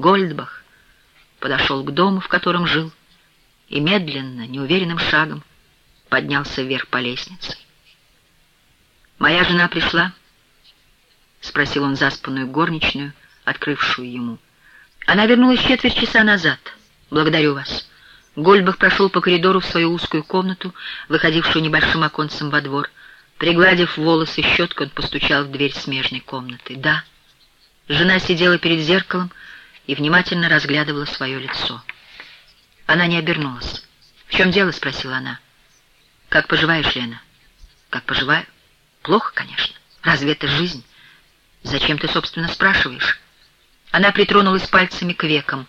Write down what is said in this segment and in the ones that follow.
Гольдбах подошел к дому, в котором жил, и медленно, неуверенным шагом поднялся вверх по лестнице. «Моя жена пришла?» — спросил он заспанную горничную, открывшую ему. «Она вернулась четверть часа назад. Благодарю вас». Гольбах прошел по коридору в свою узкую комнату, выходившую небольшим оконцем во двор. Пригладив волосы щеткой, он постучал в дверь смежной комнаты. «Да». Жена сидела перед зеркалом и внимательно разглядывала свое лицо. Она не обернулась. «В чем дело?» — спросила она. «Как поживаешь, Лена?» «Как поживаю?» «Плохо, конечно. Разве это жизнь? Зачем ты, собственно, спрашиваешь?» Она притронулась пальцами к векам.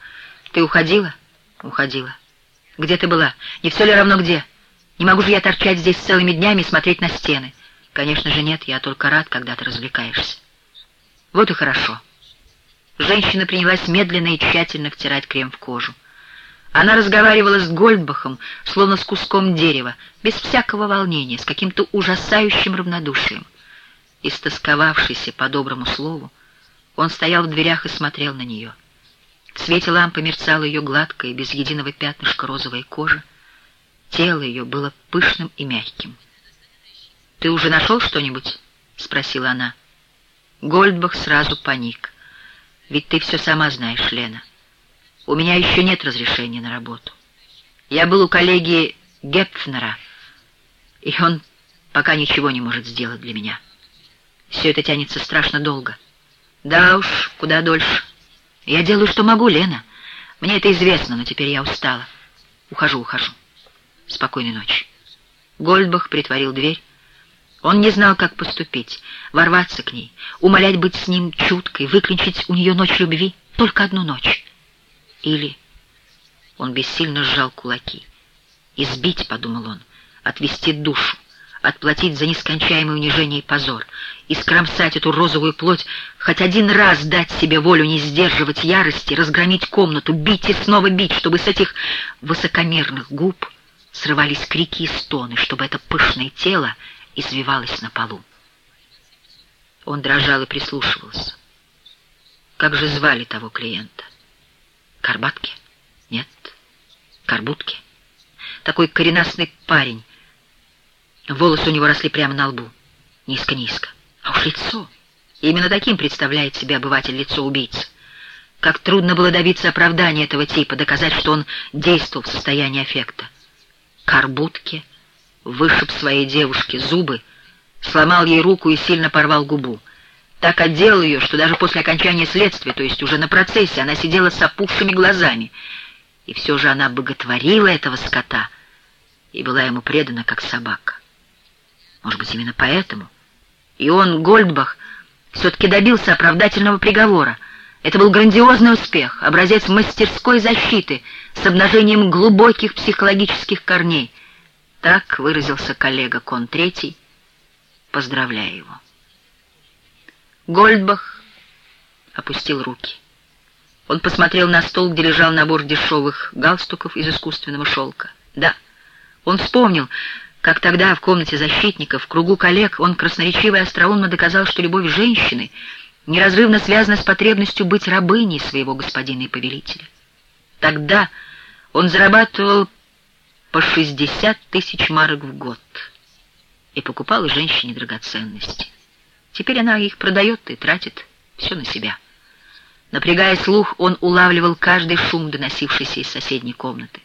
«Ты уходила?» «Уходила. Где ты была? Не все ли равно где? Не могу же я торчать здесь целыми днями и смотреть на стены. Конечно же нет, я только рад, когда ты развлекаешься. Вот и хорошо. Женщина принялась медленно и тщательно втирать крем в кожу. Она разговаривала с Гольдбахом, словно с куском дерева, без всякого волнения, с каким-то ужасающим равнодушием. Истосковавшийся по доброму слову, он стоял в дверях и смотрел на нее. В свете лампы мерцала ее гладкая, без единого пятнышка розовая кожа. Тело ее было пышным и мягким. «Ты уже нашел что-нибудь?» — спросила она. Гольдбах сразу паник. «Ведь ты все сама знаешь, Лена. У меня еще нет разрешения на работу. Я был у коллеги Гепфнера, и он пока ничего не может сделать для меня. Все это тянется страшно долго. Да уж, куда дольше. Я делаю, что могу, Лена. Мне это известно, но теперь я устала. Ухожу, ухожу. Спокойной ночи. Гольдбах притворил дверь. Он не знал, как поступить, ворваться к ней, умолять быть с ним чуткой, выключить у нее ночь любви, только одну ночь. Или... Он бессильно сжал кулаки. «Избить», — подумал он, — «отвести душу, отплатить за нескончаемое унижение и позор, искромсать эту розовую плоть, хоть один раз дать себе волю не сдерживать ярости, разгромить комнату, бить и снова бить, чтобы с этих высокомерных губ срывались крики и стоны, чтобы это пышное тело извивалось на полу. Он дрожал и прислушивался. Как же звали того клиента? Карбатки? Нет. Карбутки? Такой коренастный парень, Волосы у него росли прямо на лбу. Низко-низко. А уж лицо. именно таким представляет себе обыватель лицо убийцы. Как трудно было добиться оправдания этого типа, доказать, что он действовал в состоянии аффекта. Карбутке вышиб своей девушке зубы, сломал ей руку и сильно порвал губу. Так отделал ее, что даже после окончания следствия, то есть уже на процессе, она сидела с опухшими глазами. И все же она боготворила этого скота и была ему предана, как собака. Может быть, именно поэтому. И он, Гольдбах, все-таки добился оправдательного приговора. Это был грандиозный успех, образец мастерской защиты с обнажением глубоких психологических корней. Так выразился коллега Кон Третий. Поздравляю его. Гольдбах опустил руки. Он посмотрел на стол, где лежал набор дешевых галстуков из искусственного шелка. Да, он вспомнил, как тогда в комнате защитников, в кругу коллег, он красноречиво и остроумно доказал, что любовь женщины неразрывно связана с потребностью быть рабыней своего господина и повелителя. Тогда он зарабатывал по 60 тысяч марок в год и покупал женщине драгоценности. Теперь она их продает и тратит все на себя. Напрягая слух, он улавливал каждый шум, доносившийся из соседней комнаты.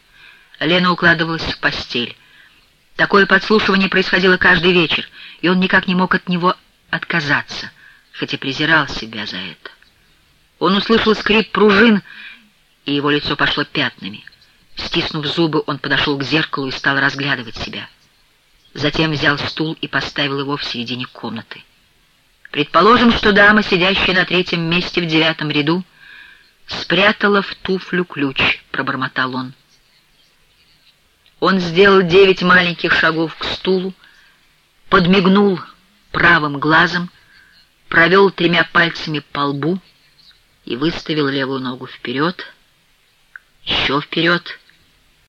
Лена укладывалась в постель. Такое подслушивание происходило каждый вечер, и он никак не мог от него отказаться, хотя презирал себя за это. Он услышал скрип пружин, и его лицо пошло пятнами. Стиснув зубы, он подошел к зеркалу и стал разглядывать себя. Затем взял стул и поставил его в середине комнаты. Предположим, что дама, сидящая на третьем месте в девятом ряду, спрятала в туфлю ключ, пробормотал он. Он сделал девять маленьких шагов к стулу, подмигнул правым глазом, провел тремя пальцами по лбу и выставил левую ногу вперед, еще вперед,